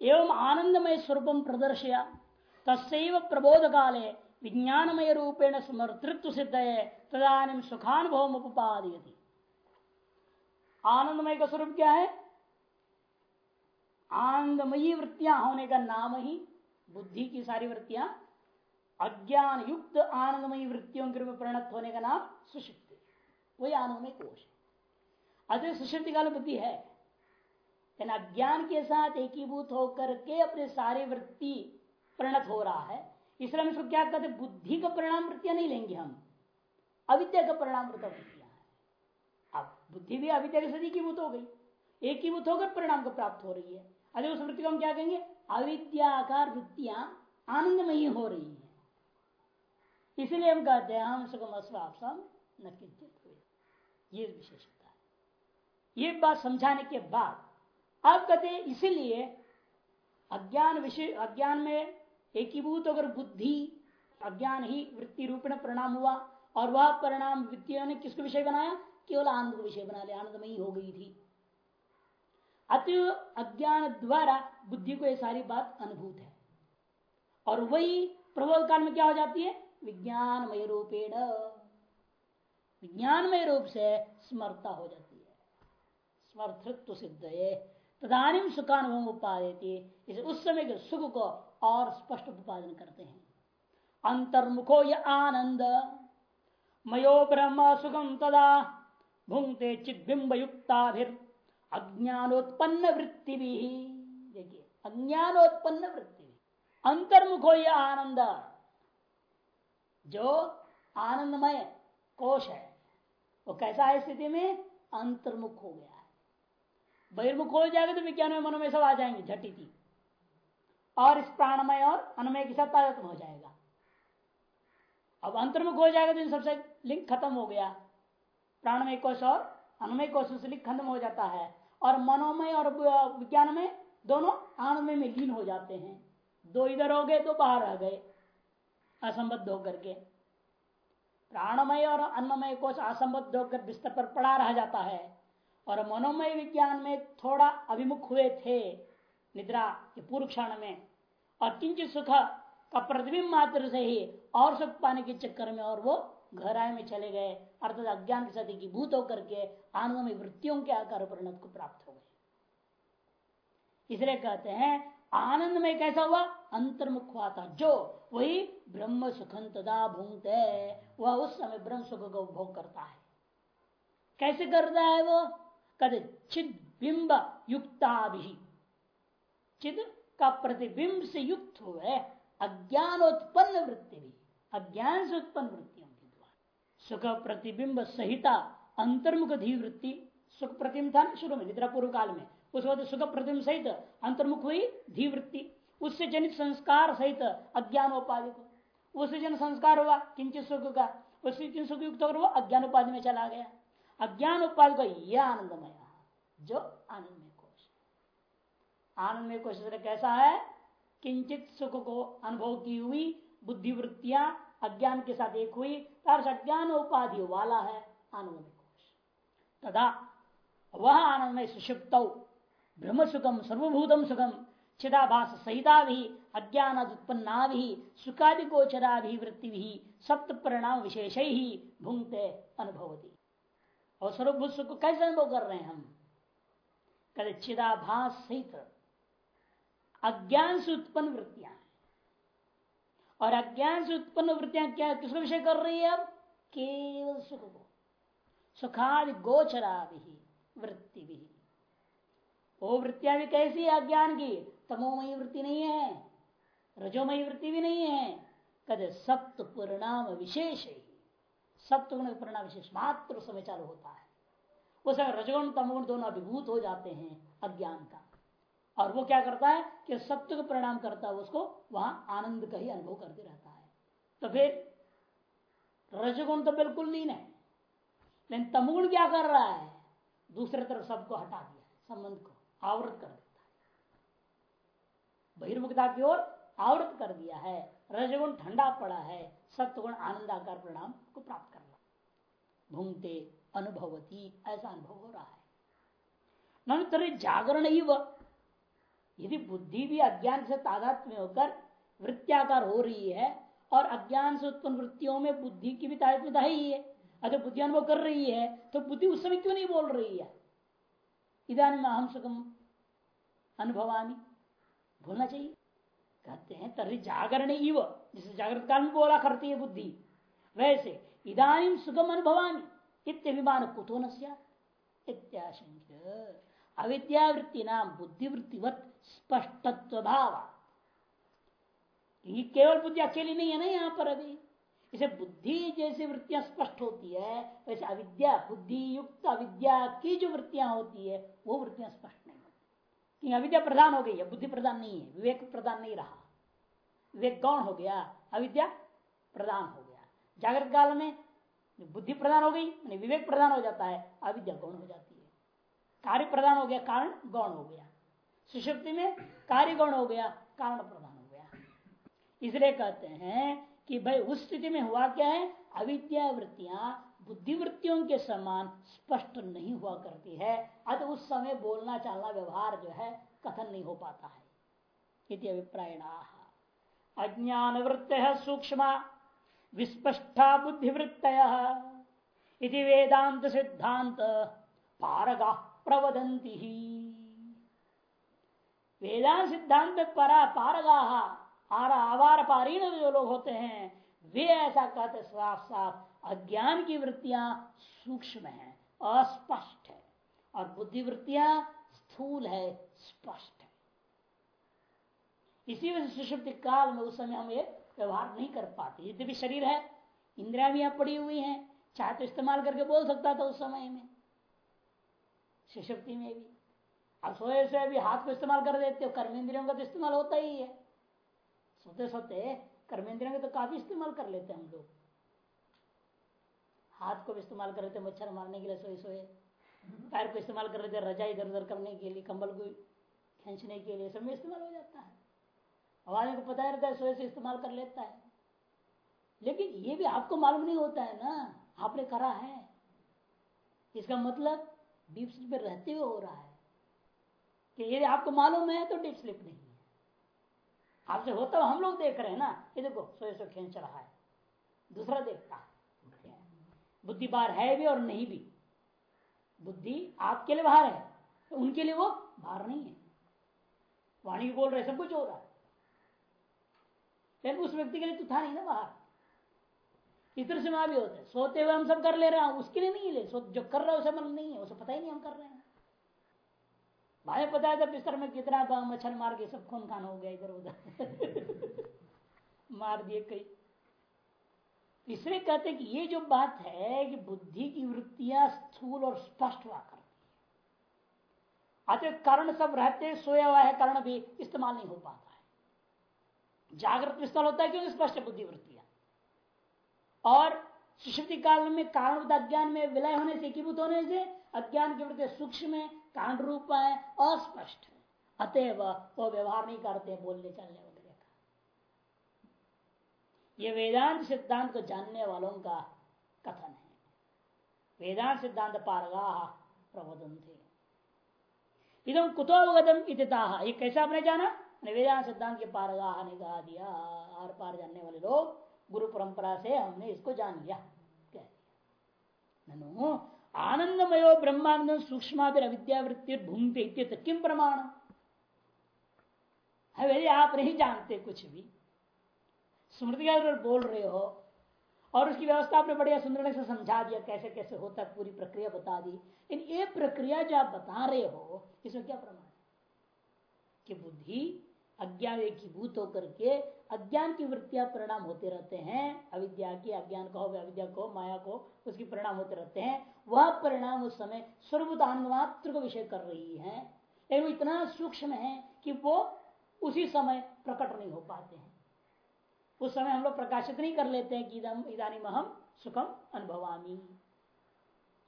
एवं आनंदमय स्वरूपम प्रदर्शया। तस्व प्रबोध काले विज्ञानमय रूपेण समर्तृत्व सिद्ध है तदानी सुखानुभव आनंदमय का स्वरूप क्या है? आनंदमयी वृत्तियाँ होने का नाम ही बुद्धि की सारी वृत्तियाँ। अज्ञान युक्त आनंदमयी वृत्तियों के रूप में परिणत होने का नाम सुषुप्ति वही आनंदमय कोश है। अतः सुषुप्ति काल बुद्धि है। लेकिन अज्ञान के साथ एकीभूत होकर के अपने सारी वृत्ति परिणत हो रहा है। इसलिए हम इसको क्या कहते बुद्धि का परिणाम वृत्तियाँ नहीं लेंगे हम। अविद्या का परिणाम वृत्तियाँ अब बुद्धि भी अविद्या के साथ एकीभूत हो गई। एकीभूत होकर परिणाम को प्राप्त हो रही है। अरे उस वृत्ति को हम क्या कहेंगे? अविद्याकार वृत्तियाँ आनंदमयी हो रही है। इसलिए हम कहते हैं, हम सुगम अस्वापसम न किंचित ये विशेषता है। ये बात समझाने के बाद आप कहते इसीलिए अज्ञान विषय, अज्ञान में एकीभूत अगर बुद्धि, अज्ञान ही वृत्ति रूप में परिणाम हुआ, और वह परिणाम वृत्तियों ने किसको विषय बनाया? केवल आनंद को विषय बना लिया आनंदमयी हो गई थी। अतः अज्ञान द्वारा बुद्धि को यह सारी बात अनुभूत है। और वही प्रबोध काल में क्या हो जाती है? विज्ञानमय रूपेण। विज्ञानमय रूप से स्मरता हो जाती है। स्मर्थृत्व सिद्ध है। तदानिम सुखानुभव उपादेती इसे उस समय के सुख को और स्पष्ट उत्पादन करते हैं। अंतर्मुखो य आनंद। मयो ब्रह्म सुखम तदा। भुंगते चिद्बिंब युक्ताभिर अज्ञानोत्पन्न वृत्ति भी देखिए अज्ञानोत्पन्न वृत्ति भी अंतर्मुखो यह आनंद। जो आनंदमय कोश है, वो कैसा है स्थिति में? अंतर्मुख हो गया। बहिर्मुख हो जाएगा तो विज्ञान में मनोमय सब आ जाएँगे, झटी थी। और इस प्राणमय और अनमय के साथ तारतम हो जाएगा। अब अंतर्मुख हो जाएगा तो इन सबसे लिंक खत्म हो गया। प्राणमय कोश और अनुमय कोश से लिंक खत्म हो जाता है। और मनोमय और विज्ञान में दोनों आनंदमय में लीन हो जाते हैं। दो इधर हो गए, दो बाहर आ गए, असंबद्ध होकर के। प्राणमय और अन्नमय कोश असंबद्ध होकर बिस्तर पर पड़ा रह जाता है। और मनोमय विज्ञान में थोड़ा अभिमुख हुए थे निद्रा के पूर्व क्षण में। और किंचित सुख का प्रतिबिंब मात्र से ही और सुख पाने के चक्कर में और वो गहराई में चले गए। अर्थात अज्ञान के साथ एकीभूत होकर के आनंदमय वृत्तियों के आकार परिणत को प्राप्त हो गए। इसलिए कहते हैं, आनंद में कैसा हुआ? अंतर्मुख हुआ था। जो वही ब्रह्म सुखन तदा भूंगत वह उस समय ब्रह्म सुख का उपभोग करता है। कैसे करता है वो? चिद बिंब युक्ताभि। चिद का प्रतिबिंब से युक्त हुए अज्ञानोत्पन्न वृत्ति भी, अज्ञान से उत्पन्न वृत्तियों के द्वारा। सुख प्रतिबिंब सहिता अंतर्मुख धी वृत्ति सुख प्रतिबिंब था शुरू में, निद्रा पूर्व काल में। उस वक्त सुख प्रतिबिंब सहित अंतर्मुख हुई धी वृत्ति उससे जनित संस्कार सहित अज्ञान उपाधि को। उससे जन संस्कार हुआ, किंचित सुख का, उससे किन सुख युक्त होकर वो अज्ञान उपाधि में चला गया। अज्ञान उपाधि का यह आनंदमय जो आनंद में कोश आनंदमय कोश कैसा है? किंचित सुख को अनुभव की हुई, बुद्धिवृत्तियाँ अज्ञान के साथ एक हुई अज्ञान उपाधि वाला है आनंदमय कोश। तथा वह आनंदमय सुषुप्त ब्रह्म सुखम सर्वभूतम सुखम चिदाभास सहिता भी अज्ञान उत्पन्ना भी सुखादि गोचरा भी वृत्ति भी सप्त परिणाम विशेष ही भूंगते अनुभवती। और सर्वभूत सुख को कैसे अनुभव कर रहे हैं हम? कहते, चिदाभास सहित अज्ञान से उत्पन्न वृत्तियाँ और अज्ञान से उत्पन्न वृत्तियाँ क्या किसको विषय कर रही है अब? केवल सुख को। सुखादि गोचरा भी वृत्ति भी वो वृत्तियाँ भी कैसी है अज्ञान की? तमोमयी वृत्ति नहीं है, रजोमयी वृत्ति भी नहीं है। कहते, सप्त परिणाम विशेष ही। सप्तगुण परिणाम विशेष मात्र समय चालू होता है। उस रजगुण, तमोगुण दोनों अभिभूत हो जाते हैं अज्ञान का। और वो क्या करता है कि सत्य को परिणाम करता है उसको वहाँ आनंद का ही अनुभव करते रहता है। तो फिर रजगुण तो बिल्कुल लीन है, लेकिन तमगुण क्या कर रहा है? दूसरे तरफ़ सबको हटा दिया संबंध को आवृत कर देता है। बहिर्मुखता की ओर आवृत कर दिया है, रजगुण ठंडा पड़ा है सत्वगुण आनंदाकार परिणाम को प्राप्त कर रहा भूंगते अनुभवती, ऐसा अनुभव हो रहा है। नंतर जागरण ही वह। यदि बुद्धि भी अज्ञान से तादात में होकर वृत्त्याकार हो रही है, और अज्ञान से उत्पन्न वृत्तियों में बुद्धि की भी तादात्म्यता ही है अगर बुद्धि अनुभव कर रही है तो बुद्धि उस समय क्यों नहीं बोल रही है? इधानी अहम सुखम अनुभवानी बोलना चाहिए। कहते हैं तरी जागरण इव। जिसे जागृत काल में बोला करती है बुद्धि। वैसे इधानी सुगम अनुभवानी इत्यभिमान कुतो न अविद्यावृत्ति नाम बुद्धिवृत्तिवत स्पष्टत्व भाव ये केवल बुद्धि अकेली नहीं है ना यहाँ पर अभी? इसे बुद्धि जैसी वृत्तियाँ स्पष्ट होती है, वैसे अविद्या बुद्धि युक्त अविद्या की जो वृत्तियाँ होती है, वो वृत्तियाँ स्पष्ट अविद्या प्रधान हो गई है, बुद्धि प्रधान नहीं है, विवेक प्रधान नहीं रहा। विवेक गौण हो गया? अविद्या प्रधान हो गया। जागृत काल में बुद्धि प्रधान हो गई विवेक प्रधान हो जाता है, अविद्या गौण हो जाती है। कार्य प्रधान हो गया, कारण गौण हो गया। सुषुप्ति में कार्य गौण हो गया, कारण प्रधान हो गया। इसलिए कहते हैं कि भाई उस स्थिति में हुआ क्या है? अविद्या वृत्तियाँ बुद्धिवृत्तियों के समान स्पष्ट नहीं हुआ करती है। अत उस समय बोलना चालना व्यवहार जो है, कथन नहीं हो पाता है। अज्ञान वृत्त सूक्ष्म, विस्पष्टा बुद्धिवृत्त इति वेदांत सिद्धांत पारगा प्रवदंती ही। वेदांत सिद्धांत परा पारगा आवार पारीण जो लोग होते हैं, वे ऐसा कहते साफ़ साफ़ अज्ञान की वृत्तियाँ सूक्ष्म है, अस्पष्ट है, और बुद्धि वृत्तियाँ स्थूल है, स्पष्ट है। इसी वजह से काल में उस समय हम ये व्यवहार नहीं कर पाते। यदि भी शरीर है, इंद्रिया भी पड़ी हुई है, चाहे तो इस्तेमाल करके बोल सकता था उस समय में, सुषुप्ति में भी। अब सोए से भी हाथ को इस्तेमाल कर देते हो कर्म इंद्रियों का तो इस्तेमाल होता ही है। सोते सोते कर्मेंद्रियों का तो काफ़ी इस्तेमाल कर लेते हैं हम लोग। हाथ को भी इस्तेमाल कर रहे थे मच्छर मारने के लिए सोए सोए। पैर को इस्तेमाल कर रहे थे रजा इधर उधर करने के लिए, कंबल को खींचने के लिए, सब में इस्तेमाल हो जाता है। आवाज़ को पता रहता है, सोए से इस्तेमाल कर लेता है। लेकिन ये भी आपको मालूम नहीं होता है ना, आपने करा है। इसका मतलब डीप स्लिप में रहते हुए हो रहा है। कि यदि आपको मालूम है तो डीप स्लिप नहीं है। आपसे होता हम लोग देख रहे हैं ना, ये देखो, सोए सो खींच रहा है। दूसरा देखता है। बुद्धि बाहर है भी और नहीं भी। बुद्धि आपके लिए बाहर है तो उनके लिए वो बाहर नहीं है। वाणी बोल रहे, सब कुछ हो रहा है। लेकिन उस व्यक्ति के लिए तो था नहीं ना बाहर। इस तरह से वहाँ भी होता है। सोते हुए हम सब कर ले रहे हैं, उसके लिए नहीं ले। जो कर रहा है उसे मन नहीं है, उसे पता ही नहीं हम कर रहे हैं। भाई, पता है बिस्तर में कितना मच्छर मार के सब खून खान हो गया इधर उधर मार दिए कई। इसलिए कहते कि ये जो बात है कि बुद्धि की वृत्तियाँ स्थूल और स्पष्ट हुआ करती अतः कारण सब रहते सोया हुआ है कारण भी इस्तेमाल नहीं हो पाता है। जागृत इस्तेमाल होता है क्योंकि स्पष्ट बुद्धि वृत्तियाँ। और सुश्रुति काल में कारण अज्ञान में विलय होने से, एकीभूत होने से, अज्ञान की वृत्ति सूक्ष्म है कांड रूप है, अस्पष्ट है। अतएव वो व्यवहार नहीं करते, बोलने, चलने ये वेदांत सिद्धांत को जानने वालों का कथन है। वेदांत सिद्धांत पारगा प्रबोधन थे इधम कुतोवगतम इतता ये कैसा आपने जाना? वेदांत सिद्धांत के पारगाह ने कहा दिया। आर पार जानने वाले लोग, गुरु परंपरा से हमने इसको जान लिया। कह दिया। आनंदमयो ब्रह्मानंद सूक्ष्म अविद्यावृत्ति किम प्रमाण है यदि आप नहीं जानते कुछ भी। स्मृति अगर बोल रहे हो। और उसकी व्यवस्था आपने बढ़िया सुंदर से समझा दिया, कैसे कैसे होता पूरी प्रक्रिया बता दी। इन ये प्रक्रिया जो आप बता रहे हो, इसमें क्या प्रमाण है? कि बुद्धि अज्ञान एकीभूत होकर के अज्ञान की वृत्तियाँ परिणाम होते रहते हैं। अविद्या की अज्ञान को अविद्या को, माया को, उसकी परिणाम होते रहते हैं। वह परिणाम उस समय सर्वदान मात्र को विषय कर रही है। लेकिन इतना सूक्ष्म है कि वो उसी समय प्रकट नहीं हो पाते हैं। उस समय हम लोग प्रकाशित नहीं कर लेते हैं कि इधानी हम सुखम अनुभवामी।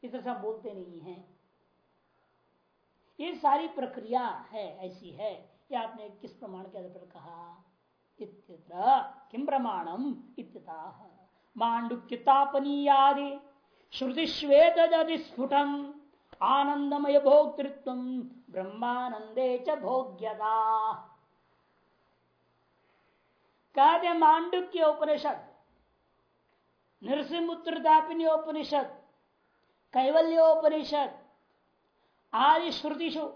इस तरह से हम बोलते नहीं है। ये सारी प्रक्रिया है, ऐसी है, कि आपने किस प्रमाण के आधार पर कहा? किम प्रमाणम? इत्यता मांडुक्यतापनीयादि श्रुति श्वेत स्फुटम आनंदमय भोक्तृत्व ब्रह्मानंदे च भोग्यता। कहते मांडुक्य उपनिषद नृसिंहपुत्रदापिनी उपनिषद कैवल्योपनिषद आदि श्रुतिशु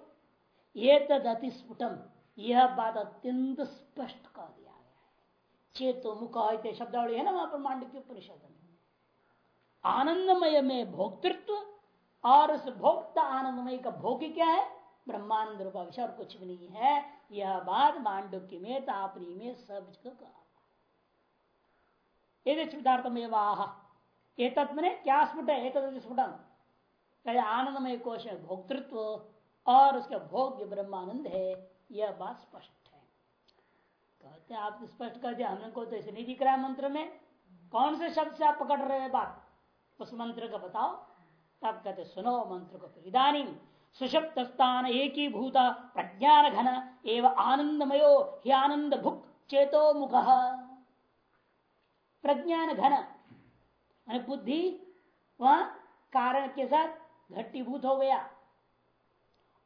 ये तद अति स्फुटम यह बात अत्यंत स्पष्ट कर दिया गया है। चेतो मुख शब्दावली है ना वहाँ पर मांडुक्य उपनिषद में? आनंदमय में भोक्तृत्व और उस भोक्ता आनंदमय का भोग क्या है? ब्रह्मांड रूपा विषय और कुछ भी नहीं है। यह बात मांडुक्य में तापनी में सब कहा स्फुटार्थमय वाह। तत्व ने क्या स्फुट है? एक स्फुटम आनंदमय कोश है भोक्तृत्व और उसका भोग्य ब्रह्मानंद है। यह बात स्पष्ट है। कहते आप स्पष्ट कर दिया। हमको तो ऐसे नहीं दिख रहा है मंत्र में। कौन से शब्द से आप पकड़ रहे हैं बात? उस मंत्र का बताओ। तब कहते सुनो मंत्र को फिर इधानी सुषप्त स्थान एक ही भूत प्रज्ञान घन एवं आनंदमयो ही आनंद भुक चेतो मुख। प्रज्ञान घन बुद्धि वह कारण के साथ घट्टीभूत हो गया।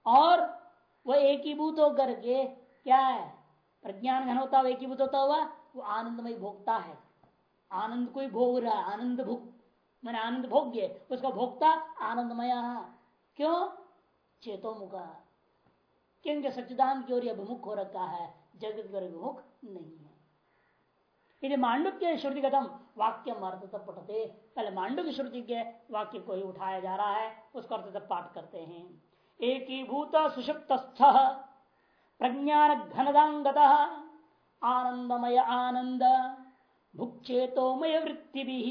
और वह एकीभूत होकर के क्या है? प्रज्ञान घन होता हुआ, एकीभूत होता हुआ, वो आनंदमय भोगता है। आनंद को भोग रहा आनंद भुक मैंने आनंद भोग्य, उसका भोगता आनंदमय। क्यों? चेतो मुखा। क्योंकि सच्चिदान की ओर अभिमुख हो रखा है, जगत की अभिमुख नहीं है। यदि मांडव के श्रुति कथम वाक्य अर्थ पढ़ते पहले मांडव की श्रुति के वाक्य को ही उठाया जा रहा है, उसको अर्थ पाठ करते हैं। एक ही भूत सुषुप्त प्रज्ञान घनदांगत आनंदमय आनंद, भुक्चेतोमय वृत्ति भी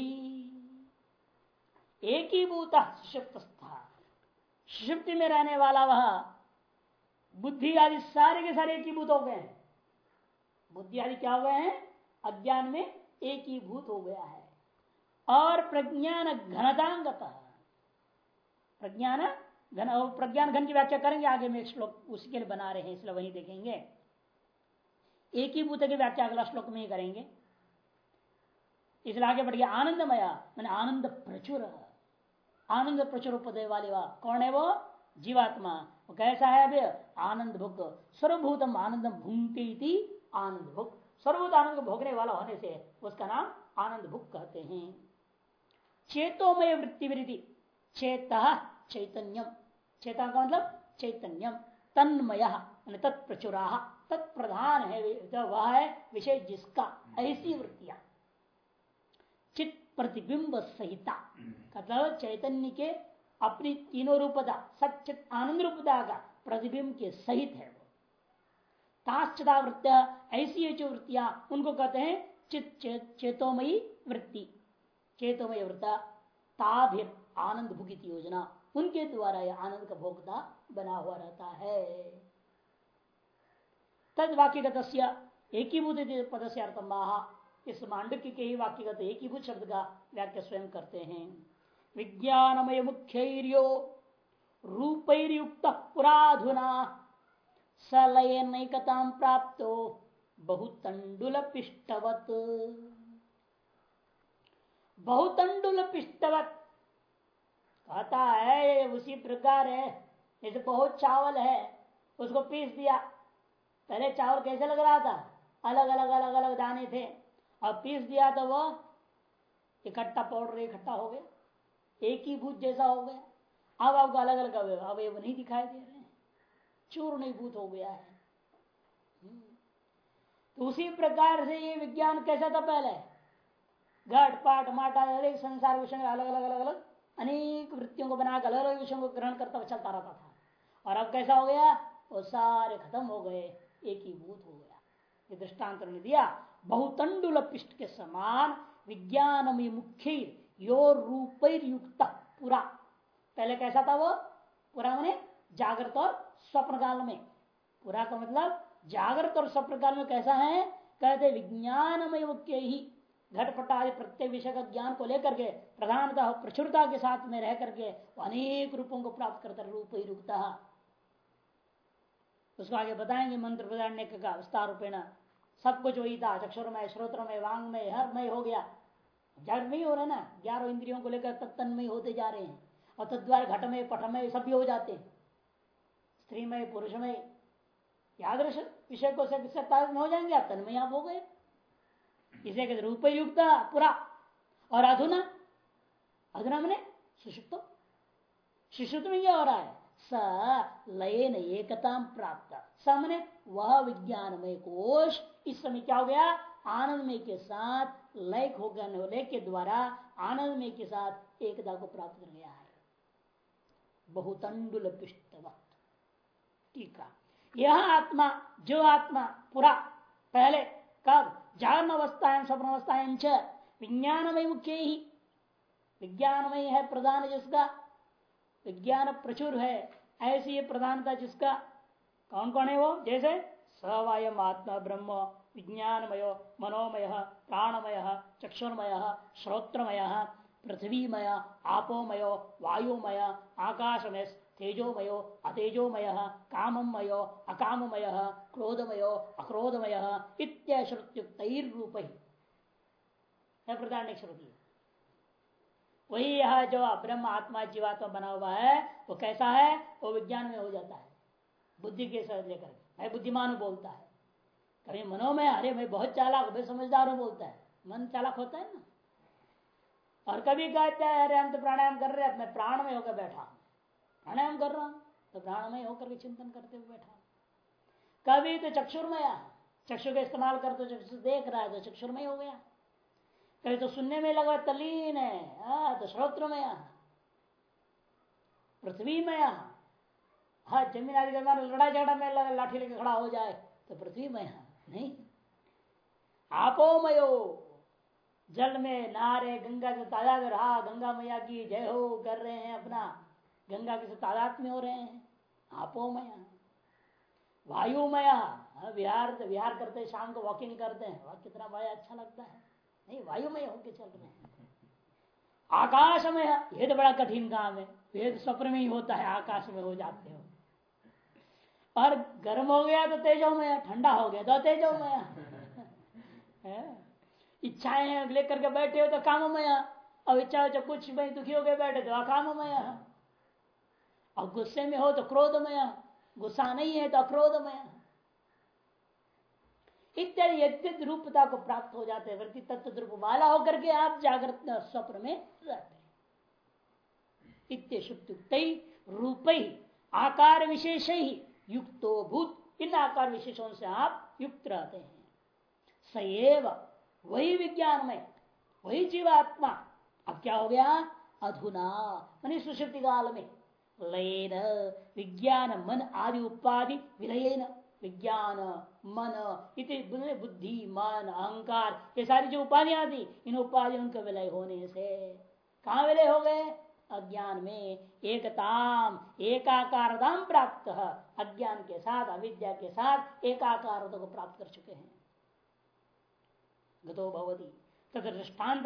एक ही भूत सुषुप्त सुषुप्ति में रहने वाला वह, बुद्धि आदि सारे के सारे एक ही भूत हो गए हैं। बुद्धि आदि क्या हो गए हैं? अज्ञान में एक ही भूत हो गया है। और प्रज्ञान घनतांगत प्रज्ञान घन प्रज्ञान घन की व्याख्या करेंगे आगे में श्लोक, उसी के लिए बना रहे हैं, इसलिए वही देखेंगे। एक ही भूत की व्याख्या अगला श्लोक में ही करेंगे। इसलिए आगे बढ़ गया आनंदमया, मैंने आनंद प्रचुर। आनंद प्रचुर उपदय वाले वा कौन है वो? जीवात्मा। वो कैसा है अभी? आनंद भुक सर्वभूतम आनंद भूंगती आनंद भुक सर्वभूत आनंद भोगने वाला होने से उसका नाम आनंद भुक कहते हैं। चेतोमय वृत्ति वृद्धि चेत चैतन्यम। चेता का मतलब चैतन्यम। तन्मय तत्प्रचुरा। तत्प्रधान है वह है, विषय जिसका। ऐसी वृत्तियाँ। प्रतिबिंब सहिता मतलब चैतन्य के अपनी तीनों रूपता सचित आनंद रूपता का प्रतिबिंब के सहित है वो ताश्चता वृत्तिया ऐसी जो वृत्तियाँ उनको कहते हैं चित चेतोमयी वृत्ति चेतोमय वृत्ता ताभिर आनंद भुगित योजना उनके द्वारा यह आनंद का भोगता बना हुआ रहता है तद वाक्य एक ही पद से अर्थम इस मांडक्य के ही वाक्य वाक्यगत एक ही शब्द का व्याख्या स्वयं करते हैं। विज्ञानमय मुख्य रूपयुक्त पुराधुना सलय नैकता प्राप्त बहुतंडुल पिष्टवत बहुतंडुल पिष्टवत कहता है, उसी प्रकार है जैसे बहुत चावल है, उसको पीस दिया। पहले चावल कैसे लग रहा था? अलग अलग अलग अलग दाने थे। अब पीस दिया तो वो इकट्ठा पाउडर इकट्ठा हो गया। एक ही भूत जैसा हो गया। अब आपको अलग अलग अवयव नहीं दिखाई दे रहे चूर नहीं भूत हो गया है। हम्म। तो उसी प्रकार से ये विज्ञान कैसा था पहले? घट, पाट, माटा अलग संसार, विषय, अलग अलग अलग अलग। अनेक वृत्तियों को बनाकर, अलग अलग विषयों को ग्रहण करता हुआ चलता रहता था। और अब कैसा हो गया? वो सारे खत्म हो गए। एक ही भूत हो गया। ये दृष्टांत ने दिया। बहुतंडुल पिष्ट के समान विज्ञान में मुख्य यो रूप युक्त पूरा। पहले कैसा था वो? पूरा मैंने जागृत और स्वप्न काल में। पूरा का मतलब जागृत और स्वप्न काल में कैसा है? कहते विज्ञानमय मुख्य ही। घटपट प्रत्येक विषय का ज्ञान को लेकर के, प्रधानतः प्रचुरता के साथ में रह करके अनेक रूपों को प्राप्त करता रूप ही रुकता उसको आगे बताएँगे मंत्र प्रदान का विस्तार रूपेण। सब कुछ वही था चक्षुर में श्रोत्र में, वांग में, हर में हो गया। जड़ में ही हो रहा ना, ग्यारह इंद्रियों को लेकर तत्न में होते जा रहे हैं। और तद्वार घट में, पट में सब भी हो जाते हैं। स्त्रीमय पुरुषमय यादृश विषय को से तारतम्य हो जाएँगे? आप तन्मय आप हो गए। इसे कहते रूप युक्त पूरा। और अधुना अधुना मैंने सुषुप्त। सुषुप्त में क्या हो रहा है। स लयन एकता प्राप्त। सामने वह विज्ञानमय कोश, इस समय क्या हो गया? आनंदमय के साथ लय हो गए के द्वारा आनंदमय के साथ एकता को प्राप्त कर गया है। बहुतंडुल पिष्टवत। टीका यह आत्मा, जो आत्मा, पूरा, पहले, कब? जागरण अवस्थाएँ स्वप्न अवस्थाएँ विज्ञानमय मुख्य ही। विज्ञानमय है प्रधान जिसका। विज्ञान प्रचुर है। ऐसी ये प्रधानता जिसका कौन कौन है वो? जैसे सवायम आत्मा ब्रह्म, विज्ञानमय, मनोमय, प्राणमय, चक्षुर्मय, श्रोत्रमय, पृथ्वीमय, आपोमय, वायुमय, आकाशमय, तेजोमयो, अतेजोमय, काममय, अकाममय, क्रोधमय, अक्रोधमय इत्याश्रुत्युक्त प्रधान श्रुति वही यह जो ब्रह्म आत्मा जीवात्मा बना हुआ है, वो कैसा है? वो विज्ञान में हो जाता है। बुद्धि के साथ लेकर। मैं बुद्धिमान बोलता है। कभी मनो में, अरे मैं बहुत चालाक, मैं समझदार हूँ, बोलता है। मन चालाक होता है ना? और कभी कहता है, अरे हम तो प्राणायाम कर रहे हैं मैं प्राण में होकर बैठा प्राणायाम कर रहा हूँ तो प्राणमय होकर के चिंतन करते हुए बैठा कभी तो चक्षुर्मय, चक्षु का इस्तेमाल कर तो चक्षु देख रहा है तो चक्षुर्मय हो गया। कभी तो सुनने में लगा तलीन है आ, तो श्रोत्रमय पृथ्वी में यहाँ हाँ ज़मीन आदि लड़ाई झगड़ा में लगा लाठी लेके खड़ा हो जाए तो पृथ्वी में यहाँ नहीं। आपोमयो जल में नारे गंगा के तादाद रहा गंगा मैया की जय हो कर रहे हैं अपना गंगा के तादाद में हो रहे हैं आपो आपोमया वायुमया हाँ, विहार विहार करते शाम को वॉकिंग करते हैं वह कितना बड़ा अच्छा लगता है। नहीं वायुमय होके चल रहे हैं। आकाश में ये तो बड़ा कठिन काम है। वेद स्वप्न में ही होता है, आकाश में हो जाते हो। और गर्म हो गया तो तेजो में, ठंडा हो गया तो तेजो में। इच्छाएँ लेकर के बैठे हो तो काम में। अब इच्छा हो तो कुछ में दुखी हो गए बैठे तो अकाम में। और गुस्से में हो तो क्रोध में। गुस्सा नहीं है तो अक्रोध में। इत्यादि यद्यत रूपता को प्राप्त हो जाते हैं वृत्ति तत्व रूप वाला होकर के आप जागृत स्वप्न में रहते हैं। रूप ही आकार विशेष ही युक्तो भूत इन आकार विशेषों से आप युक्त रहते हैं। सएव वही विज्ञान में वही जीवात्मा। अब क्या हो गया? अधुना। मनी सुशक्ति काल में। लयन, विज्ञान मन आदि उपाधि विलयन, विज्ञान मन, इति बुद्धि मन, अहंकार, ये सारी जो उपाधियाँ थी, इन उपाधियों के विलय होने से कहा विलय हो गए? अज्ञान में एकताम, एकाकारताम प्राप्त अज्ञान के साथ, अविद्या के साथ एकाकार को प्राप्त कर चुके हैं। गतो भवती। तथा दृष्टांत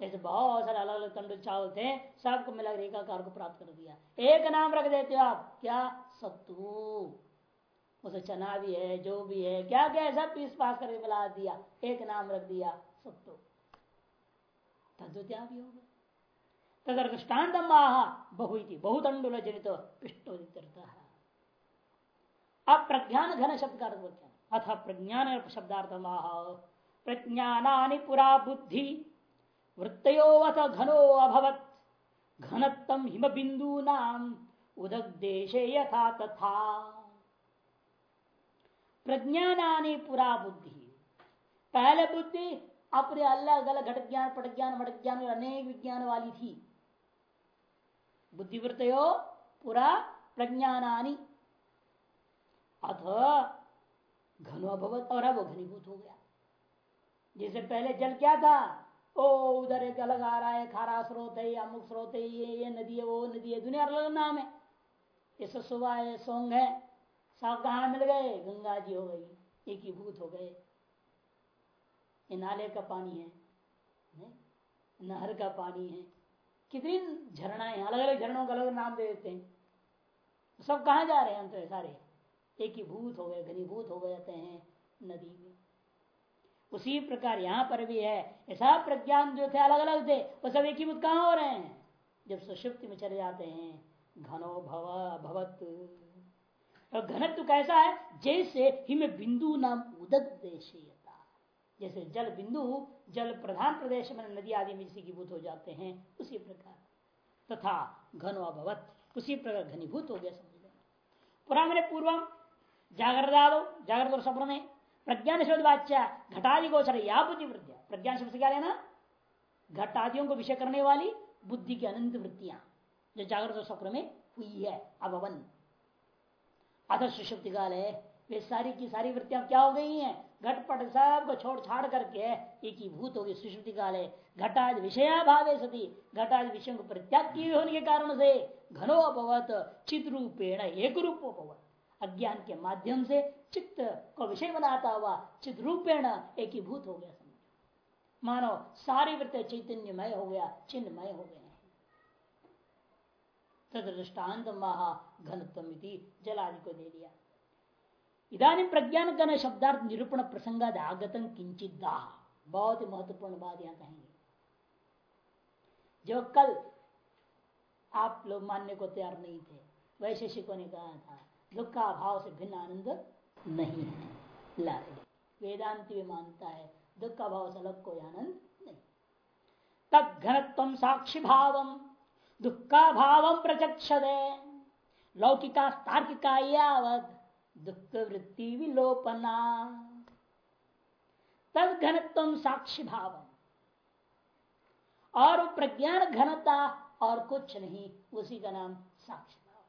जैसे बहुत सारे अलग अलग तंडु चावल थे, सबको मिलाकर एकाकार को प्राप्त कर दिया। एक नाम रख देते हो आप, क्या? सत्तु। उसे चना भी है, जो भी है, क्या क्या सब पीस पास करके मिला दिया, एक नाम रख दिया सत्तु तद्वत्या भी होगा तदर दृष्टांत बहु बहुदंडुल जनित पिष्टो प्रज्ञान घन शब्द का अथ प्रज्ञान शब्दार्थ माह प्रज्ञानी पुरा बुद्धि वृत्तोथ घनो अभवत घनत्म हिम बिंदु नाम उदक देशे यथा तथा। प्रज्ञानी पुरा बुद्धि। पहले बुद्धि, अपने अलग अलग घट ज्ञान पट ज्ञान मट ज्ञान अनेक विज्ञान वाली थी। बुद्धिवृत हो पुरा प्रज्ञानी अथ घनो भवत और अब घनीभूत हो गया। जैसे पहले जल क्या था? ओ, उधर एक अलग आ रहा है, खारा स्रोत है, अमुक स्रोत है, ये ये नदी है, वो नदी है, दुनिया अलग नाम है। ये सुबह है, सोंग है। सब कहा मिल गए, गंगा जी हो गई एक ही भूत हो गए। ये नाले का पानी है नहर का पानी है। कितनी झरना है अलग अलग झरनों का अलग नाम दे देते हैं। सब कहा जा रहे हैं तो सारे? एक ही भूत हो गए, घनीभूत हो गए जाते हैं नदी में। उसी प्रकार यहाँ पर भी है ऐसा प्रज्ञान जो थे अलग अलग थे, वो सब एक ही भूत कहाँ हो रहे हैं? जब सुषुप्ति में चले जाते हैं, घनो भव, भवत। और घनत्व कैसा है? जैसे हिम बिंदु नाम उदक देशीयता। जैसे जल बिंदु, जल प्रधान प्रदेश में नदी आदि में भूत हो जाते हैं, उसी प्रकार। तथा घनो अभवत, उसी प्रकार घनीभूत हो गया समझ पुरा मैंने जागृत और स्वप्न में, प्रज्ञान शब्द वाच्य, घटादि गोचर या बुद्धि वृद्धिया प्रज्ञान शब्द से क्या लेना? घटादियों को विषय करने वाली बुद्धि की अनंत वृत्तियाँ, जो जागृत और स्वप्न में हुई है, अभवन। आदर्श शक्ति काल है। वे सारी की सारी वृत्तियाँ क्या हो गई हैं? घटपट सबको छोड़ छाड़ करके एक ही भूत होगी सुश्रुति काल है। घटाद विषया भावे सती। घटाद विषय को परित्याग किए होने के कारण से घनो अभवत चित रूपेण एक रूप अभवत अज्ञान के माध्यम से चित्त को विषय बनाता हुआ चित रूपेण एक ही भूत हो गया मानो सारी वृत्ति चैतन्यमय हो गया चिन्हमय हो गए तदृष्टान्त महा जलादि को दे दिया। इधानी प्रज्ञान गण शब्दार्थ निरूपण प्रसंग आगतन किंचित दाह बहुत ही महत्वपूर्ण बात यहाँ कहेंगे। जो कल आप लोग मानने को तैयार नहीं थे, वैशेषिकों ने कहा था, दुख का अभाव से भिन्न आनंद नहीं है। ला वेदांति भी मानता है, दुख का भाव से अलग कोई आनंद नहीं। तब घनत्व साक्षी भावम दुखा भाव प्रचक्ष लौकिका, तार्किका यावत दुख वृत्ति विलोपना तद घनत्व साक्षी भाव और प्रज्ञान घनता और कुछ नहीं, उसी का नाम साक्षी भाव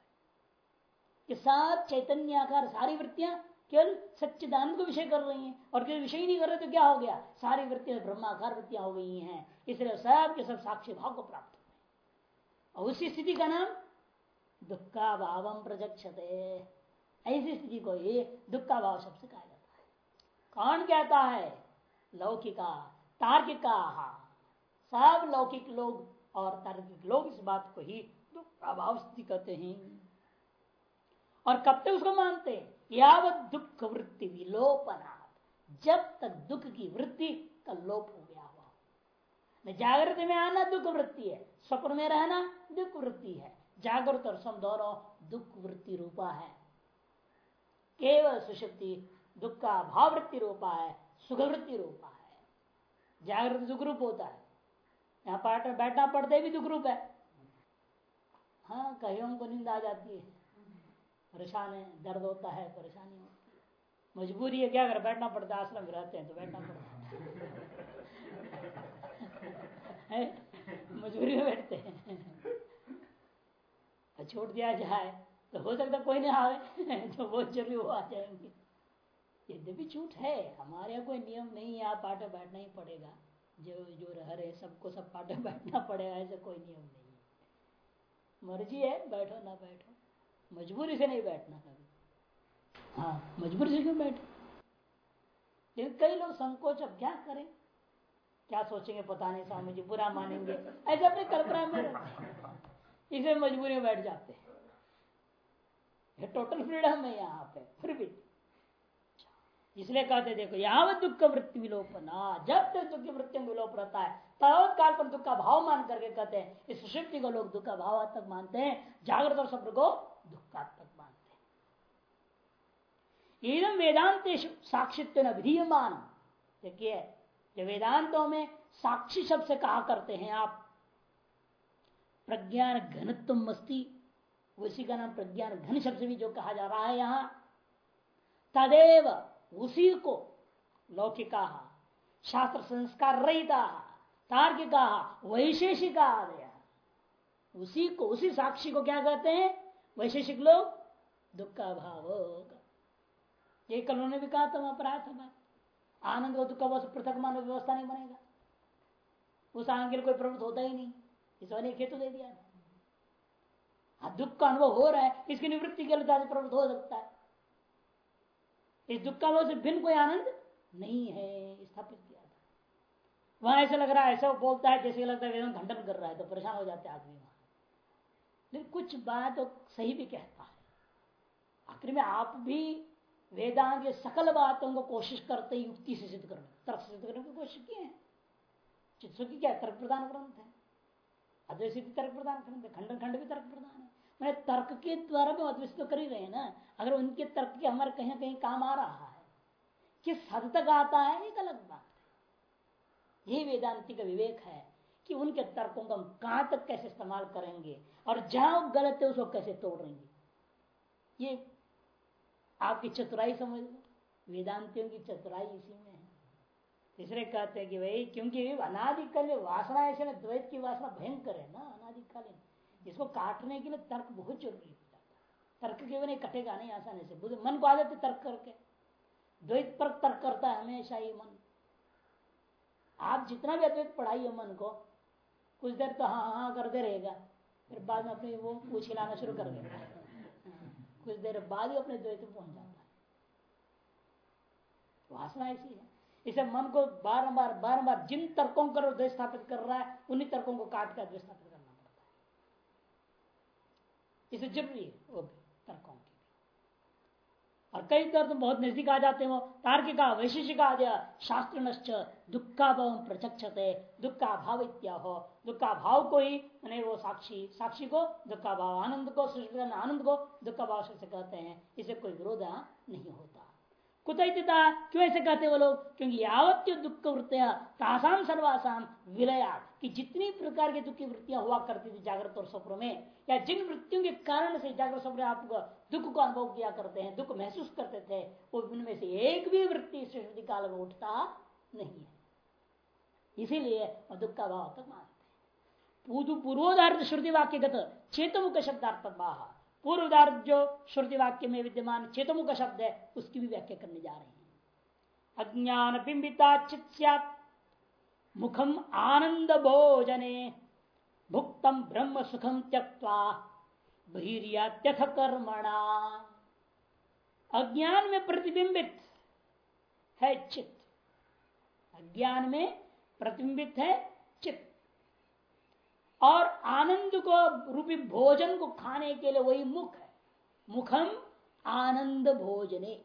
कि सात चैतन्य आकार सारी वृत्तियाँ केवल सच्चिदानंद को विषय कर रही हैं। और केवल विषय नहीं कर रहे तो क्या हो गया? सारी वृत्तियाँ ब्रह्माकार वृत्तियाँ हो गई हैं। इसलिए सब के सब साक्षी भाव को प्राप्त हो और उसी स्थिति का नाम दुख का भाव प्रजक्षते। ऐसी स्थिति को ही दुख का भाव शब्द कहा जाता है। कौन कहता है? लौकिका, तार्किका। सब लौकिक लोग और तार्किक लोग इस बात को ही दुख का भाव स्थिति कहते हैं। और कब तक उसको मानते? यावत दुख वृत्ति विलोपना जब तक दुख की वृत्ति का लोप हो जागृत में आना दुख वृत्ति है। स्वप्न में रहना दुख वृत्ति है। जागृत और सम दोनों दुख वृत्ति रूपा है। केवल सुशक्ति दुख का भाव वृत्ति रूपा है, सुख वृत्ति रूपा है। जागृत दुख रूप होता है। यहाँ पाठ बैठना पड़ते भी दुख रूप है। हाँ कहीं को नींद आ जाती है। परेशान है, दर्द होता है, परेशानी होती है। मजबूरी है क्या? अगर बैठना पड़ता है, आश्रम में रहते हैं तो बैठना पड़ता है, मजबूरी में बैठते हैं। छोड़ दिया जाए तो हो सकता कोई नहीं आवे जो बहुत ज़रूरी वो आ जाएँगे। यद्यपि छूट है, हमारे यहाँ कोई नियम नहीं है, आप पाटे बैठना ही पड़ेगा। जो जो रह रहे सबको सब पाटे बैठना पड़ेगा, ऐसा कोई नियम नहीं है। मर्ज़ी है, बैठो ना बैठो। मजबूरी से नहीं बैठना कभी। हाँ मजबूरी से क्यों बैठो? लेकिन कई लोग संकोच, अब क्या करें? क्या सोचेंगे, पता नहीं स्वामी जी, बुरा मानेंगे। ऐसे अपने कल्पना में इसे मजबूरी में बैठ जाते हैं। ये टोटल फ्रीडम है यहाँ पे, फिर भी। इसलिए कहते देखो यहाँ दुख वृत्ति विलोपना। जब तक दुख की वृत्ति में विलोप रहता है, तब काल पर दुख का भाव मान करके कहते हैं, इस सृष्टि को लोग दुख का भाव तक मानते हैं, जागृत और शब्द को दुखात्मक मानते हैं। वेदांत साक्षित्व विधीयमान देखिए जो वेदांतों में साक्षी शब्द से कहा करते हैं आप। प्रज्ञान घनत्व मस्ती उसी का नाम प्रज्ञान घन शब्द भी जो कहा जा रहा है यहाँ। तदेव उसी को लौकिका, शास्त्र संस्कार रहिता, तार्किका वैशेषिका आ गया उसी को, उसी साक्षी को क्या कहते हैं? वैशेषिक लोग दुख का। अभाव ये कल उन्होंने भी कहा था अपराध था आनंद और दुख का पृथक मानव व्यवस्था नहीं बनेगा। उस आनंद के लिए कोई प्रवृत्त होता ही नहीं। इस वाले खेतु दे दिया हाँ दुख का अनुभव हो रहा है, इसकी निवृत्ति के लिए प्रवृत्त हो सकता है। इस दुख का से भिन्न कोई आनंद नहीं है, स्थापित किया था। वहाँ ऐसा लग रहा है, ऐसा बोलता है, जैसे लगता है वेदन खंडन कर रहा है तो परेशान हो जाते आदमी वहाँ। लेकिन कुछ बात तो सही भी कहता है। आखिर में आप भी वेदांत ये सकल बातों को कोशिश करते ही युक्ति से सिद्ध करने, तर्क सिद्ध करने की कोशिश की है। चित्सुकी क्या तर्क प्रदान ग्रंथ है? अद्वैत तर्क प्रदान ग्रंथ है, खंडन खंड भी तर्क प्रदान है। मैंने तर्क के द्वारा भी अद्वित तो कर ही रहे ना। अगर उनके तर्क के हमारे कहीं ना कहीं काम आ रहा है, किस हद तक आता है, एक अलग बात है। यही वेदांति का विवेक है कि उनके तर्कों को हम कहाँ तक कैसे इस्तेमाल करेंगे और जहाँ गलत है उसको कैसे तोड़ेंगे ये आपकी चतुराई समझ लो। वेदांतियों की चतुराई इसी में है। तीसरे कहते हैं कि भाई, क्योंकि अनादिकालीन वासना ऐसे ना द्वैत की वासना भयंकर है ना अनादिकालीन इसको काटने के लिए तर्क बहुत ज़रूरी हो जाता है तर्क के बिना कटेगा नहीं आसानी से। मन को आ जाते तर्क करके। द्वैत पर तर्क करता है हमेशा ही मन। आप जितना भी अद्वैत पढ़ाइए मन को, कुछ देर तो हाँ हाँ करते रहेगा। फिर बाद में अपने वो पूछ हिलाना शुरू कर देगा। कुछ देर बाद ही अपने द्वैत में पहुँच जाता है। वासना ऐसी है। इसे मन को बार बार बार बार जिन तर्कों कर द्वेष स्थापित कर रहा है, उन्हीं तर्कों को काट कर द्वेष स्थापित करना पड़ता है। इसे ज़रूरी है, वो भी तर्कों और कई बार तो बहुत नज़दीक आ जाते हो तार्किका वैशिषिका आदि शास्त्र नश्च दुखा भाव प्रचक्षते हो दुख का भाव को ही, मैंने वो साक्षी साक्षी को दुखा भाव आनंद को आनंद को दुखा भाव से कहते हैं। इसे कोई विरोध नहीं होता। कुतः क्यों ऐसे कहते वो लोग? क्योंकि यावत्य दुख वृत्तियाँ तासाम सर्वासाम विलया कि जितनी प्रकार की दुख की वृत्तियाँ हुआ करती थी जागृत और स्वप्न में, या जिन वृत्तियों के कारण से जागृत स्वप्न आप दुख को अनुभव किया करते हैं, दुख महसूस करते थे, वो उनमें से एक भी वृत्ति सृष्टि काल में उठता नहीं है। इसीलिए दुख का भाव तक मानते हैं। पूर्वोदार्थ श्रुति वाक्य गत चेतमुख शब्दार्थ बाहा पूर्वदार जो श्रुति वाक्य में विद्यमान चेतमुख शब्द है, उसकी भी व्याख्या करने जा रहे हैं। अज्ञान बिंबिता चित मुखम आनंद भोजने, भुक्तम ब्रह्म सुखम त्यक्वा बहिर्यात्यथ कर्मणा। अज्ञान में प्रतिबिंबित है चित्त अज्ञान में प्रतिबिंबित है चित्त और आनंद को, रूपी भोजन को खाने के लिए वही मुख है। मुखम आनंद भोजने।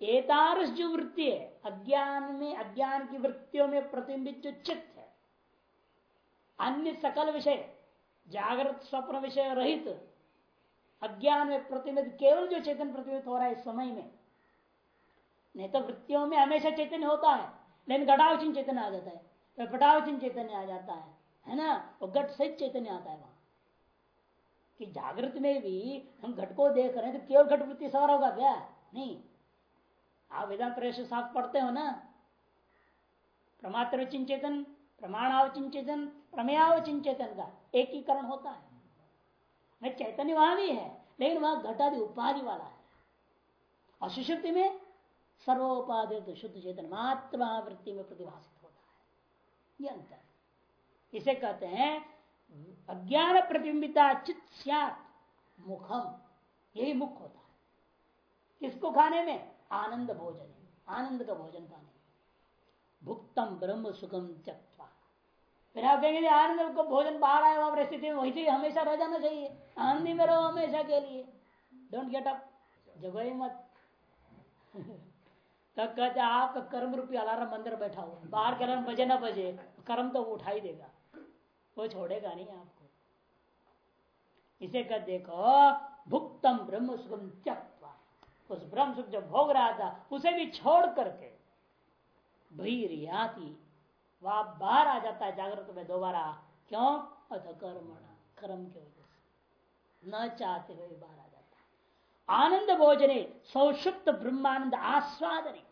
एतारस जो वृत्ति है, अज्ञान में, अज्ञान की वृत्तियों में प्रतिबिंबित जो चित्त है, अन्य सकल विषय, जागृत स्वप्न विषय रहित, अज्ञान में प्रतिबिंबित, केवल जो चेतन प्रतिबिंबित हो रहा है इस समय में, नहीं तो वृत्तियों में हमेशा चैतन्य होता है, लेकिन घटावचिन चैतन्य आ जाता है पटावचिन चैतन्य आ जाता है। है ना? वो घट सहित चैतन्य आता है वहाँ। कि जागृत में भी हम घट को देख रहे हैं तो केवल घट वृत्ति सवार होगा क्या? नहीं। आप वेदांत प्रवेश साफ़ पढ़ते हो ना? प्रमात्र चिंचेतन प्रमाणावचिंचेतन प्रमेयावचिंचेतन का एकीकरण होता है। चैतन्य वहाँ भी है, लेकिन वहाँ घटादि उपाधि वाला है। सुषुप्ति में सर्वोपाधि शुद्ध चेतन मात्र वृत्ति में प्रतिभाषित होता है। यह अंतर इसे कहते हैं अज्ञान प्रतिबिंबिता चित मुखम। यही मुख होता है। किसको खाने में? आनंद भोजन। आनंद का भोजन खाने भुक्तम ब्रह्म सुखम त्यक्वा फिर आप कहेंगे आनंद को भोजन बाहर आए वहाँ स्थिति में वही से हमेशा रह जाना चाहिए। आनंदी में रहो हमेशा के लिए। डोंट गेट अप जगह मत। तब कहते आपका कर्म रूपी अलार्म अंदर बैठा हुआ बाहर के अलार्म बजे ना बजे कर्म तो उठा ही देगा। वो छोड़ेगा नहीं आपको। इसे कर देखो, भुक्तम ब्रह्म सुखम त्यक्वा उस ब्रह्म सुख जो भोग रहा था, उसे भी छोड़ करके भीरियाती वह बाहर आ जाता है जागृत में दोबारा। क्यों? अथ कर्मणा कर्म के वजह से। न चाहते हुए बाहर आ जाता है। आनंद भोजने, सौषुप्त ब्रह्मानंद आस्वादने।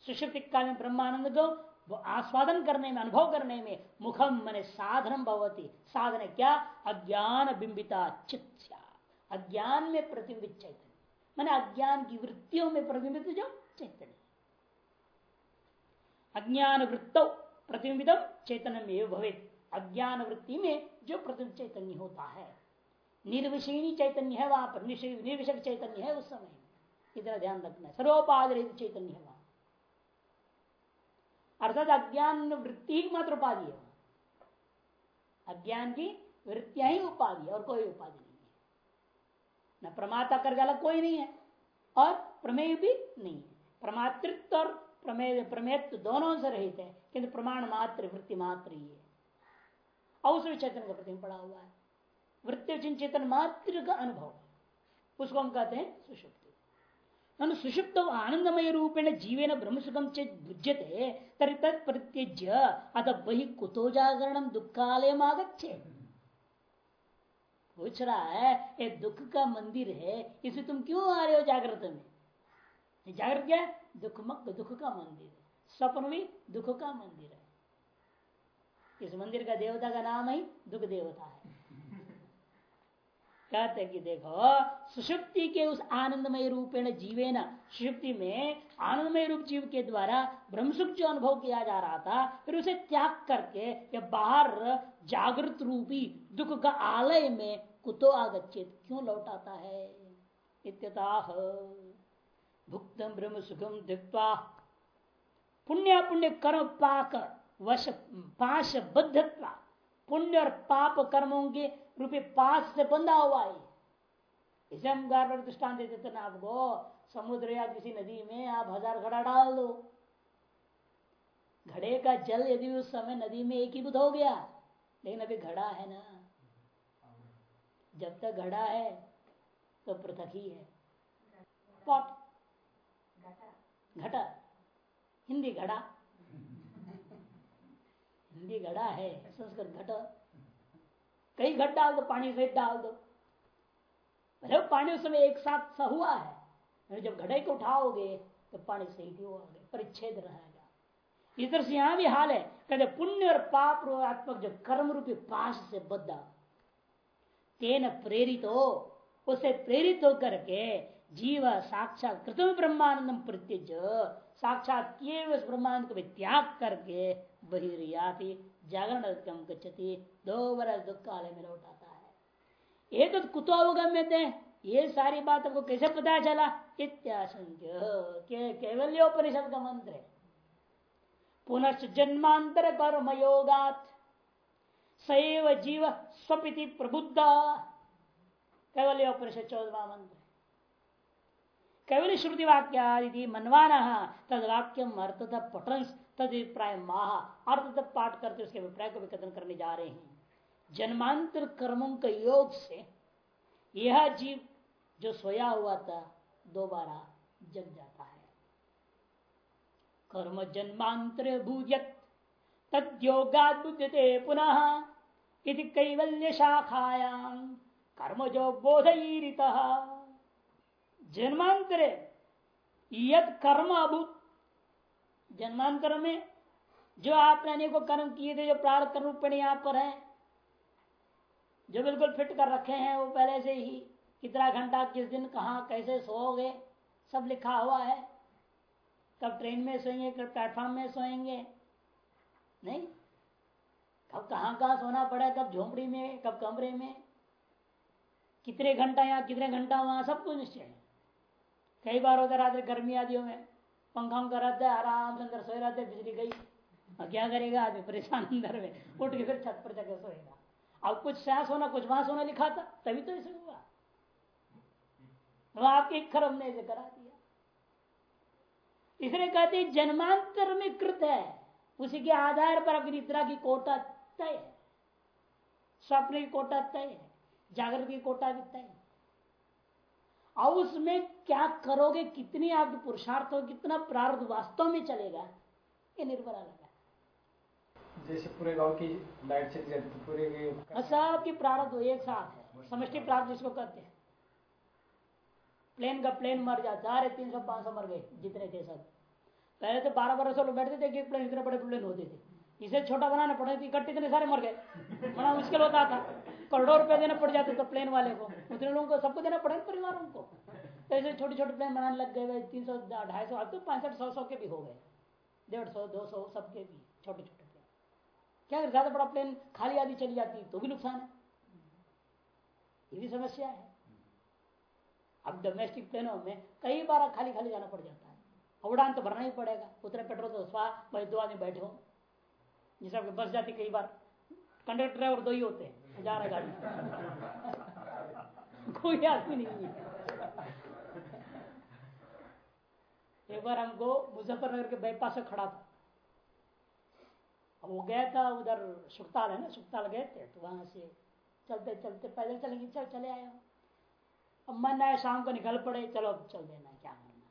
सुषुप्त में ब्रह्मानंद को वो आस्वादन करने में, अनुभव करने में मुखम मैंने साधन भवती। साधन क्या? अज्ञान बिंबिता चित्त अज्ञान में प्रतिबिंबित चैतन्य। मैंने अज्ञान की वृत्तियों में प्रतिबिंबित जो? चैतन्य। अज्ञान वृत्त प्रतिबिंबित चैतन्य भवे अज्ञान वृत्ति में जो प्रतिबिंब चैतन्य होता है। निर्विषयी चैतन्य है, वहाँ पर निर्विषक चैतन्य है उस समय इतना ध्यान रखना है। चैतन्य है अर्थात अज्ञान वृत्ति ही मात्र उपाधि है। अज्ञान की वृत्तियाँ ही उपाधि और कोई उपाधि नहीं है। न प्रमाता कर अलग कोई नहीं है और प्रमेय भी नहीं है। प्रमातृत्व और प्रमेय, प्रमेयत्व दोनों से रहित है, किंतु प्रमाण मात्र, वृत्ति मात्र ही है। और उसमें चैतन्य का प्रतिम पड़ा हुआ है। वृत्ति चेतन मात्र का अनुभव उसको हम कहते हैं सुषुप्ति। सुषुप्त आनंदमय रूपेण जीवेन ब्रह्म सुखम चेत भुज्यते तरी तत्प्रत्यज्य अतः बही कुतो जागरण दुखालय आगच्छे पूछ रहा है ये दुख का मंदिर है, इसे तुम क्यों आ रहे हो जागृत में? जागृत क्या? दुख दुख का मंदिर है। स्वप्न भी दुख का मंदिर है। इस मंदिर का देवता का नाम ही दुख देवता है। कहते कि देखो सुषुप्ति के उस आनंदमय रूपेण जीवे न सुषुप्ति में आनंदमय रूप जीव के द्वारा ब्रह्मसुख जो अनुभव किया जा रहा था, फिर उसे त्याग करके या बाहर जागृत रूपी दुख का आलय में कुतो आगच्छित क्यों लौट आता है? इत्यताह भुक्तम ब्रह्म सुखम दिखवा पुण्य पुण्य कर्म पाक वश पाश बद्धत्वा पुण्य और पाप कर्मों के रुपये पास से बंधा हुआ है। इसे हम गार दृष्टान देते थे ना आपको, समुद्र या किसी नदी में आप हज़ार घड़ा डाल दो। घड़े का जल यदि उस समय नदी में एक ही बुध हो गया, लेकिन अभी घड़ा है ना। जब तक घड़ा है तो पृथक ही है। पॉट घटा। हिंदी घड़ा। हिंदी घड़ा है, संस्कृत घट। कई घट डाल दो, पानी सहित डाल दो। अरे पानी उस समय एक साथ सा हुआ है जब घड़े को उठाओगे तो पानी सहित ही होगा, परिच्छेद रहेगा इस तरह से यहाँ भी हाल है, कहते पुण्य और पाप रूपात्मक जो कर्म रूपी पाश से बद्धा तेन प्रेरित हो, उसे प्रेरित होकर के जीव साक्षात कृतम ब्रह्मानंदम प्रत्यज साक्षात किए उस ब्रह्मानंद को भी त्याग करके बहिर्याति जागरण गच्छति दो वर्ष दुख काले में लौट आता है। एक तो कुतो अवगम्य थे ये सारी बात आपको कैसे पता चला? इत्याशंक्य। केवल्योपनिषद का मंत्र है। पुनश्च जन्मांतर कर्म योगात सैव जीव स्वपिति प्रबुद्ध। कैवल्योपनिषद चौदवा मंत्र कैवल्य श्रुति वाक्य मनवान तद वाक्यम अर्थत पठन तद अभिप्राय माह अर्थ तक पाठ करते उसके अभिप्राय को भी कथन करने जा रहे हैं। जन्मांतर कर्मों के योग से यह जीव जो सोया हुआ था, दोबारा जग जाता है। कर्म जन्मांतर भूजत तद्योगाद बुद्धते पुनः, इति कैवल्य शाखायाम कर्म जो बोधयीरित। जन्मांतरे यद कर्म अभूत जन्मांतर में जो आपने अनेकों कर्म किए थे, जो प्रार्थ कर्म रूप यहाँ पर है, जो बिल्कुल फिट कर रखे हैं, वो पहले से ही कितना घंटा, किस दिन, कहा, कैसे सोओगे, सब लिखा हुआ है। कब ट्रेन में सोएँगे, कब प्लेटफॉर्म में सोएँगे, नहीं? कब कहाँ कहाँ सोना पड़ा, कब झोंपड़ी में, कब कमरे में, कितने घंटा यहाँ, कितने घंटा वहाँ, सब कुछ निश्चय है। कई बार होता रात्रि गर्मी आदियों में पंखा उनका रहता है, आराम से अंदर सोए रहते बिजली गई। अब क्या करेगा आदमी? परेशान अंदर में। उठ के फिर छत पर जाकर सोएगा। अब कुछ सांस होना, कुछ वहाँ सोना लिखा था तभी तो ऐसे हुआ। आपके खरब ने इसे करा दिया। इसलिए कहते जन्मांतर में कृत है। उसी के आधार पर अपनी निद्रा की कोटा तय है। स्वप्न की कोटा तय है। जागृत की कोटा भी तय है। और उसमें क्या करोगे? कितनी आप पुरुषार्थ हो कितना प्रार्थ वास्तव में चलेगा? ये निर्भर अलग है। जैसे पूरे गाँव की लाइट चली जाती तो पूरे हाँ, सब की प्रारब्ध एक साथ है। समष्टि प्रार्थ जिसको कहते हैं। प्लेन का प्लेन मर जाता अरे तीन सौ पाँच सौ मर गए जितने थे सब। पहले तो बारह बारह सौ लोग बैठते थे कि प्लेन इतने बड़े प्लेन होते थे। इसे छोटा बनाना पड़े थे इकट्ठे इतने सारे मर गए। बड़ा मुश्किल होता था। करोड़ों रुपए देना पड़ जाते तो प्लेन वाले को। उतने लोगों को सबको देना पड़ेगा परिवारों को। ऐसे छोटे छोटे प्लेन बनाने लग गए तीन सौ, ढाई सौ, अब तो पैंसठ सौ सौ के भी हो गए। डेढ़ सौ, दो सौ, सबके भी, छोटे छोटे प्लेन क्या अगर ज़्यादा बड़ा प्लेन खाली आदि चली जाती तो भी नुकसान है। ये भी समस्या है। अब डोमेस्टिक प्लेनों में कई बार खाली खाली जाना पड़ जाता है। उड़ान तो भरना ही पड़ेगा। उतने पेट्रोल तो स्वा, भाई दो आदमी बैठे हो। जिस बस जाती कई बार। कंडक्टर और दो ही होते हैं जा रहे गाड़ी कोई आदमी नहीं है। एक बार हमको मुजफ्फरनगर के बाईपास से खड़ा था। वो गया था, उधर सुखताल है ना, सुखताल गए थे तो वहाँ से चलते चलते पैदल चलेंगे चल, चले आए अब मन आए शाम को निकल पड़े, चलो अब चल देना क्या करना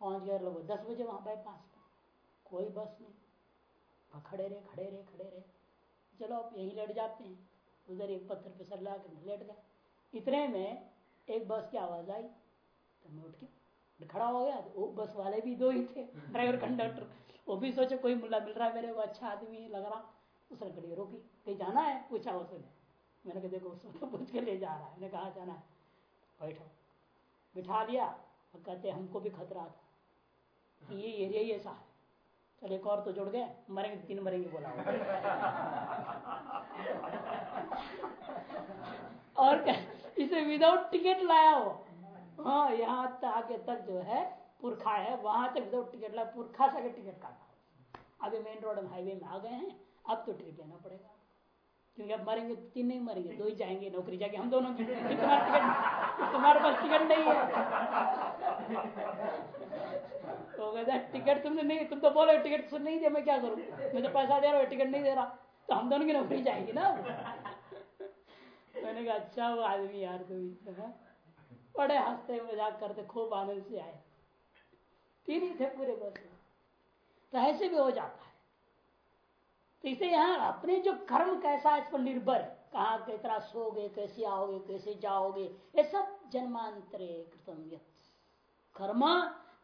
पहुँच गए लोग, दस बजे वहाँ बाईपास पर। कोई बस नहीं। खड़े रहे खड़े रहे खड़े रहे। चलो अब यही लेट जाते हैं। उधर एक पत्थर पे सर ला कर लेट गए। इतने में एक बस की आवाज़ आई तो मैं उठ के खड़ा हो गया तो वो बस वाले भी दो ही थे, ड्राइवर, कंडक्टर। वो भी सोचे कोई मुल्ला मिल रहा है मेरे को अच्छा आदमी लग रहा। उसने कड़ी रोकी, कहीं जाना है? पूछा उसने। मैंने कहा, देखो, उसको तो पूछ के ले जा रहा है। मैंने कहा, जाना है। बैठो। बिठा लिया और कहते, हमको भी खतरा था। कि ये एरिया ही ऐसा है। चल, एक और तो जुड़ गए। मरेंगे, तीन मरेंगे बोला और इसे विदाउट टिकट लाया हो हाँ यहाँ आगे तक जो है पुरखा है, वहाँ तक विदाउट टिकट लाया पुरखा से टिकट काटा अभी मेन रोड हाईवे में आ गए हैं, अब तो टिकट लेना पड़ेगा। क्योंकि अब मरेंगे तो तीन नहीं मरेंगे, दो ही जाएँगे, नौकरी जाके हम दोनों तुम्हारा पास टिकट नहीं है। तो कहते टिकट तुमने नहीं, तुम तो बोलो, टिकट सुन नहीं दिया, मैं क्या करूँ? मैं तो पैसा दे रहा हूँ, टिकट नहीं दे रहा। तो हम दोनों की नौकरी जाएगी ना मैंने कहा अच्छा वो आदमी यार तुम तो बड़े हँसते मज़ाक करते, खूब आनंद से आए। तीन ही थे पूरे बस तो ऐसे भी हो जाता है। तो इसे यहाँ अपने जो कर्म कैसा है, इस पर निर्भर कहा कितना सोगे कैसे आओगे, कैसे जाओगे, ये सब जन्मांतरे कृतम कर्म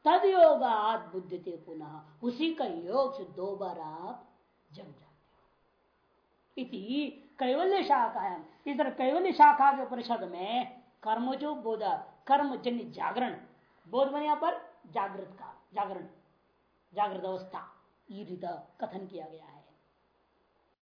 तद योगात बुद्धि पुनः। उसी का योग से दो बार आप जम जाते हो। इति कैवल्य शाखा इस कैवल्य शाखा के परिषद में कर्म जो बोधा, कर्म जन्य जागरण। बोध बने यहाँ पर जागृत का जागरण, जागृत अवस्था कथन किया गया है।